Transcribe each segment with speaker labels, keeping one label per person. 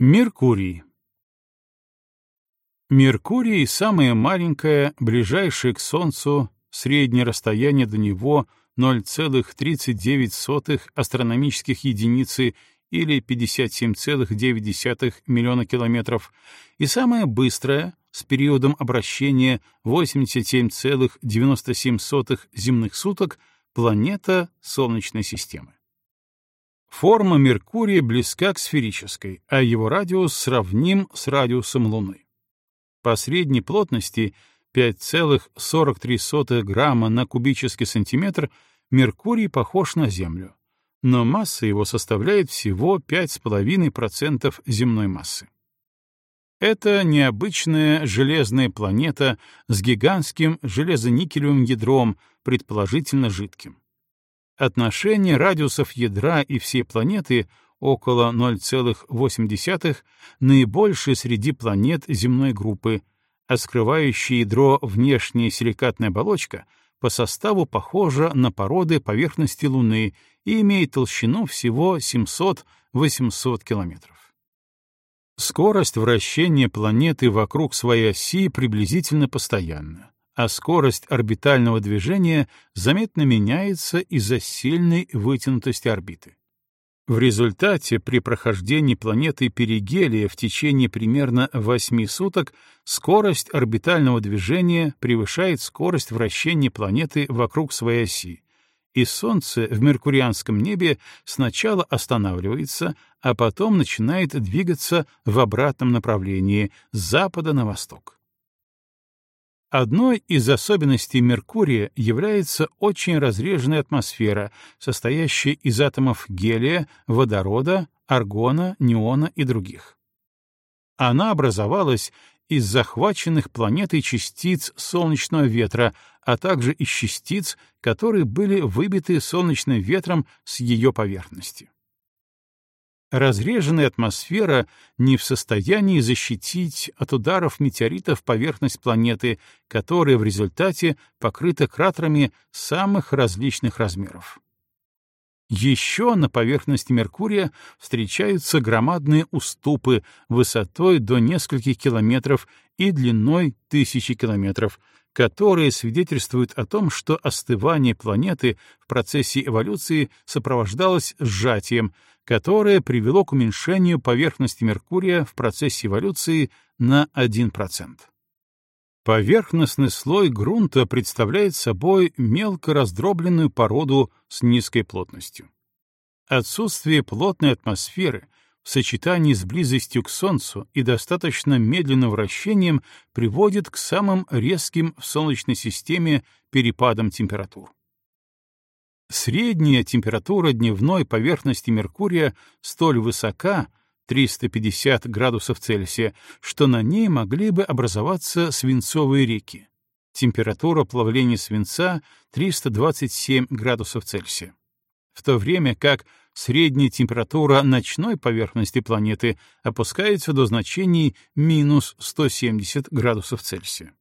Speaker 1: Меркурий. Меркурий — самое маленькое, ближайшее к Солнцу, среднее расстояние до него 0,39 астрономических единицы или 57,9 миллиона километров, и самое быстрое, с периодом обращения 87,97 земных суток, планета Солнечной системы. Форма Меркурия близка к сферической, а его радиус сравним с радиусом Луны. По средней плотности 5,43 грамма на кубический сантиметр Меркурий похож на Землю, но масса его составляет всего 5,5% земной массы. Это необычная железная планета с гигантским железоникелевым ядром, предположительно жидким. Отношение радиусов ядра и всей планеты около 0,8 наибольшее среди планет земной группы, а скрывающее ядро внешняя силикатная оболочка по составу похожа на породы поверхности Луны и имеет толщину всего 700-800 километров. Скорость вращения планеты вокруг своей оси приблизительно постоянна а скорость орбитального движения заметно меняется из-за сильной вытянутости орбиты. В результате при прохождении планеты перигелия в течение примерно 8 суток скорость орбитального движения превышает скорость вращения планеты вокруг своей оси, и Солнце в меркурианском небе сначала останавливается, а потом начинает двигаться в обратном направлении с запада на восток. Одной из особенностей Меркурия является очень разреженная атмосфера, состоящая из атомов гелия, водорода, аргона, неона и других. Она образовалась из захваченных планетой частиц солнечного ветра, а также из частиц, которые были выбиты солнечным ветром с ее поверхности разреженная атмосфера не в состоянии защитить от ударов метеоритов поверхность планеты, которая в результате покрыта кратерами самых различных размеров. Еще на поверхности Меркурия встречаются громадные уступы высотой до нескольких километров и длиной тысячи километров, которые свидетельствуют о том, что остывание планеты в процессе эволюции сопровождалось сжатием, которое привело к уменьшению поверхности Меркурия в процессе эволюции на 1%. Поверхностный слой грунта представляет собой мелко раздробленную породу с низкой плотностью. Отсутствие плотной атмосферы в сочетании с близостью к Солнцу и достаточно медленным вращением приводит к самым резким в Солнечной системе перепадам температур. Средняя температура дневной поверхности Меркурия столь высока, 350 градусов Цельсия, что на ней могли бы образоваться свинцовые реки. Температура плавления свинца 327 градусов Цельсия. В то время как средняя температура ночной поверхности планеты опускается до значений минус 170 градусов Цельсия.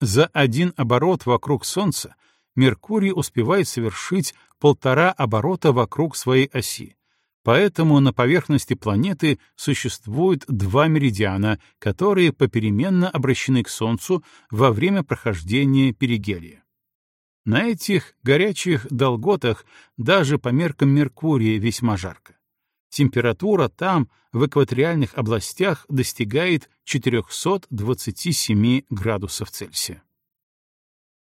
Speaker 1: За один оборот вокруг Солнца Меркурий успевает совершить полтора оборота вокруг своей оси. Поэтому на поверхности планеты существует два меридиана, которые попеременно обращены к Солнцу во время прохождения перигелия. На этих горячих долготах даже по меркам Меркурия весьма жарко. Температура там, в экваториальных областях, достигает 427 градусов Цельсия.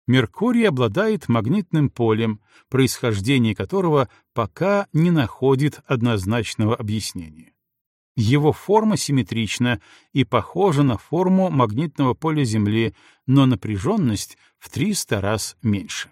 Speaker 1: Меркурий обладает магнитным полем, происхождение которого пока не находит однозначного объяснения. Его форма симметрична и похожа на форму магнитного поля Земли, но напряженность в 300 раз меньше.